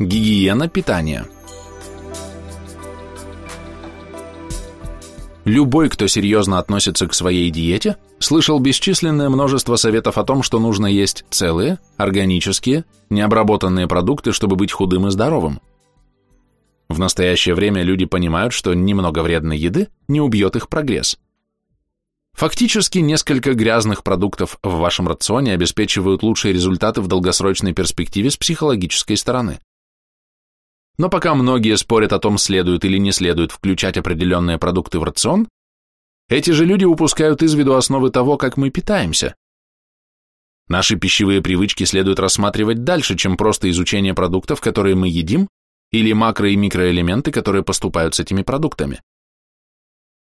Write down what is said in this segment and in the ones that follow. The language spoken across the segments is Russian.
Гигиена питания. Любой, кто серьезно относится к своей диете, слышал бесчисленное множество советов о том, что нужно есть целые, органические, необработанные продукты, чтобы быть худым и здоровым. В настоящее время люди понимают, что немного вредной еды не убьет их прогресс. Фактически несколько грязных продуктов в вашем рационе обеспечивают лучшие результаты в долгосрочной перспективе с психологической стороны. Но пока многие спорят о том, следует или не следует включать определенные продукты в рацион, эти же люди упускают из виду основы того, как мы питаемся. Наши пищевые привычки следует рассматривать дальше, чем просто изучение продуктов, которые мы едим, или макро- и микроэлементы, которые поступают с этими продуктами.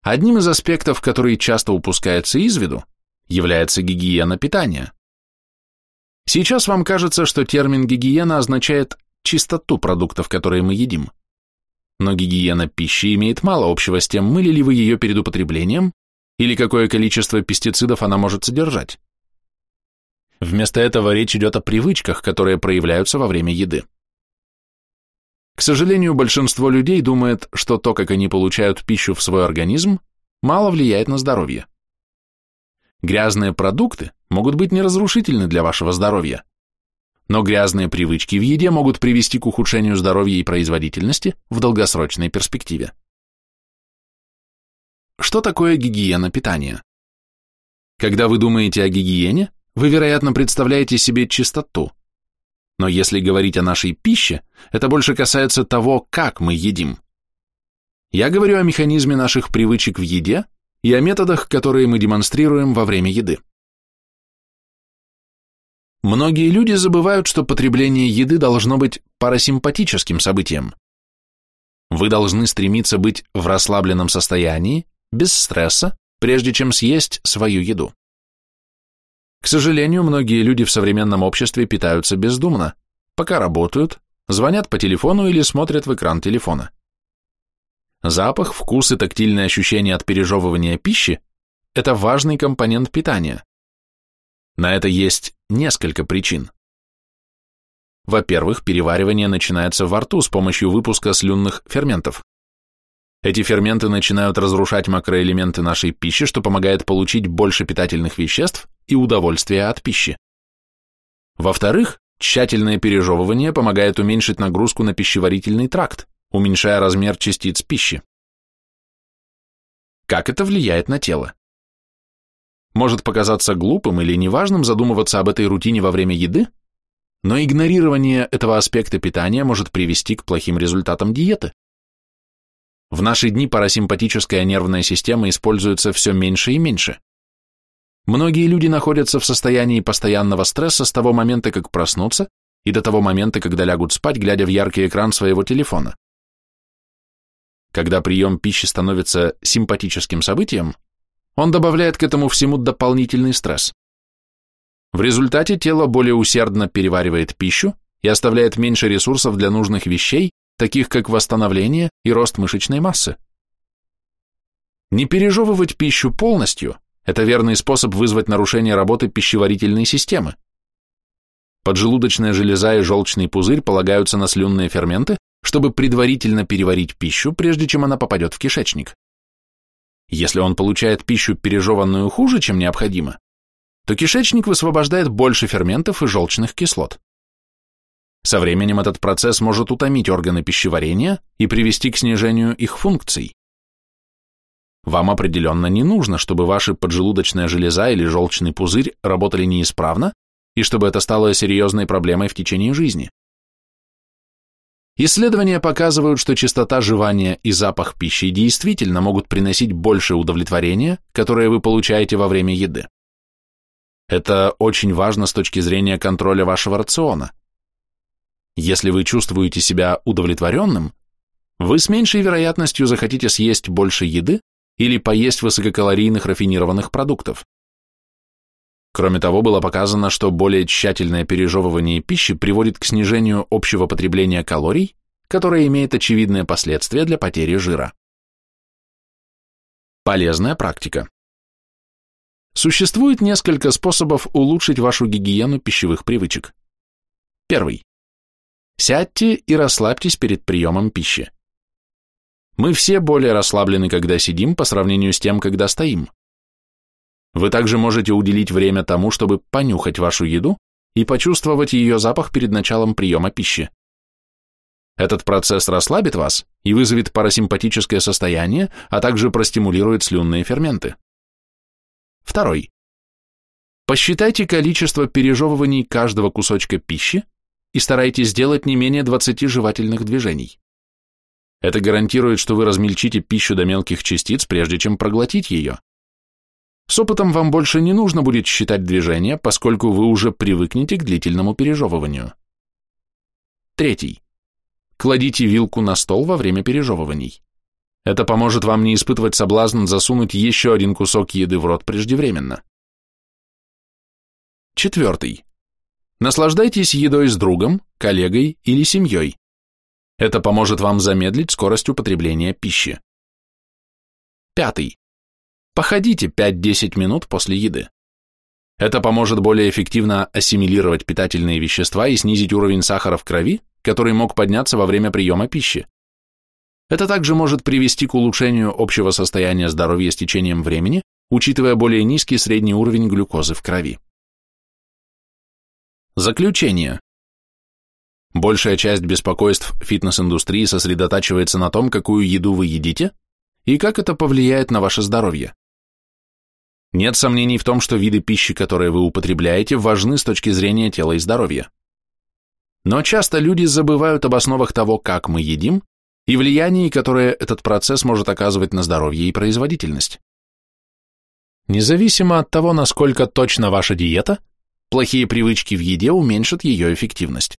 Одним из аспектов, который часто упускается из виду, является гигиена питания. Сейчас вам кажется, что термин гигиена означает чистоту продуктов, которые мы едим. Но гигиена пищи имеет мало общего с тем, мыли ли вы ее перед употреблением или какое количество пестицидов она может содержать. Вместо этого речь идет о привычках, которые проявляются во время еды. К сожалению, большинство людей думает, что то, как они получают пищу в свой организм, мало влияет на здоровье. Грязные продукты могут быть неразрушительны для вашего здоровья, но грязные привычки в еде могут привести к ухудшению здоровья и производительности в долгосрочной перспективе. Что такое гигиена питания? Когда вы думаете о гигиене, вы, вероятно, представляете себе чистоту. Но если говорить о нашей пище, это больше касается того, как мы едим. Я говорю о механизме наших привычек в еде и о методах, которые мы демонстрируем во время еды. Многие люди забывают, что потребление еды должно быть парасимпатическим событием. Вы должны стремиться быть в расслабленном состоянии, без стресса, прежде чем съесть свою еду. К сожалению, многие люди в современном обществе питаются бездумно, пока работают, звонят по телефону или смотрят в экран телефона. Запах, вкус и тактильные ощущения от пережевывания пищи – это важный компонент питания. На это есть несколько причин. Во-первых, переваривание начинается во рту с помощью выпуска слюнных ферментов. Эти ферменты начинают разрушать макроэлементы нашей пищи, что помогает получить больше питательных веществ и удовольствия от пищи. Во-вторых, тщательное пережевывание помогает уменьшить нагрузку на пищеварительный тракт, уменьшая размер частиц пищи. Как это влияет на тело? Может показаться глупым или неважным задумываться об этой рутине во время еды, но игнорирование этого аспекта питания может привести к плохим результатам диеты. В наши дни парасимпатическая нервная система используется все меньше и меньше. Многие люди находятся в состоянии постоянного стресса с того момента, как проснутся, и до того момента, когда лягут спать, глядя в яркий экран своего телефона. Когда прием пищи становится симпатическим событием, он добавляет к этому всему дополнительный стресс. В результате тело более усердно переваривает пищу и оставляет меньше ресурсов для нужных вещей, таких как восстановление и рост мышечной массы. Не пережевывать пищу полностью – это верный способ вызвать нарушение работы пищеварительной системы. Поджелудочная железа и желчный пузырь полагаются на слюнные ферменты, чтобы предварительно переварить пищу, прежде чем она попадет в кишечник. Если он получает пищу, пережеванную хуже, чем необходимо, то кишечник высвобождает больше ферментов и желчных кислот. Со временем этот процесс может утомить органы пищеварения и привести к снижению их функций. Вам определенно не нужно, чтобы ваша поджелудочная железа или желчный пузырь работали неисправно и чтобы это стало серьезной проблемой в течение жизни. Исследования показывают, что частота жевания и запах пищи действительно могут приносить больше удовлетворения, которое вы получаете во время еды. Это очень важно с точки зрения контроля вашего рациона. Если вы чувствуете себя удовлетворенным, вы с меньшей вероятностью захотите съесть больше еды или поесть высококалорийных рафинированных продуктов. Кроме того, было показано, что более тщательное пережевывание пищи приводит к снижению общего потребления калорий, которое имеет очевидные последствия для потери жира. Полезная практика. Существует несколько способов улучшить вашу гигиену пищевых привычек. Первый. Сядьте и расслабьтесь перед приемом пищи. Мы все более расслаблены, когда сидим, по сравнению с тем, когда стоим. Вы также можете уделить время тому, чтобы понюхать вашу еду и почувствовать ее запах перед началом приема пищи. Этот процесс расслабит вас и вызовет парасимпатическое состояние, а также простимулирует слюнные ферменты. Второй. Посчитайте количество пережевываний каждого кусочка пищи и старайтесь сделать не менее 20 жевательных движений. Это гарантирует, что вы размельчите пищу до мелких частиц, прежде чем проглотить ее. С опытом вам больше не нужно будет считать движения, поскольку вы уже привыкнете к длительному пережевыванию. Третий. Кладите вилку на стол во время пережевываний. Это поможет вам не испытывать соблазн засунуть еще один кусок еды в рот преждевременно. Четвертый. Наслаждайтесь едой с другом, коллегой или семьей. Это поможет вам замедлить скорость употребления пищи. Пятый. Походите 5-10 минут после еды. Это поможет более эффективно ассимилировать питательные вещества и снизить уровень сахара в крови, который мог подняться во время приема пищи. Это также может привести к улучшению общего состояния здоровья с течением времени, учитывая более низкий средний уровень глюкозы в крови. Заключение. Большая часть беспокойств фитнес-индустрии сосредотачивается на том, какую еду вы едите и как это повлияет на ваше здоровье. Нет сомнений в том, что виды пищи, которые вы употребляете, важны с точки зрения тела и здоровья. Но часто люди забывают об основах того, как мы едим, и влиянии, которое этот процесс может оказывать на здоровье и производительность. Независимо от того, насколько точна ваша диета, плохие привычки в еде уменьшат ее эффективность.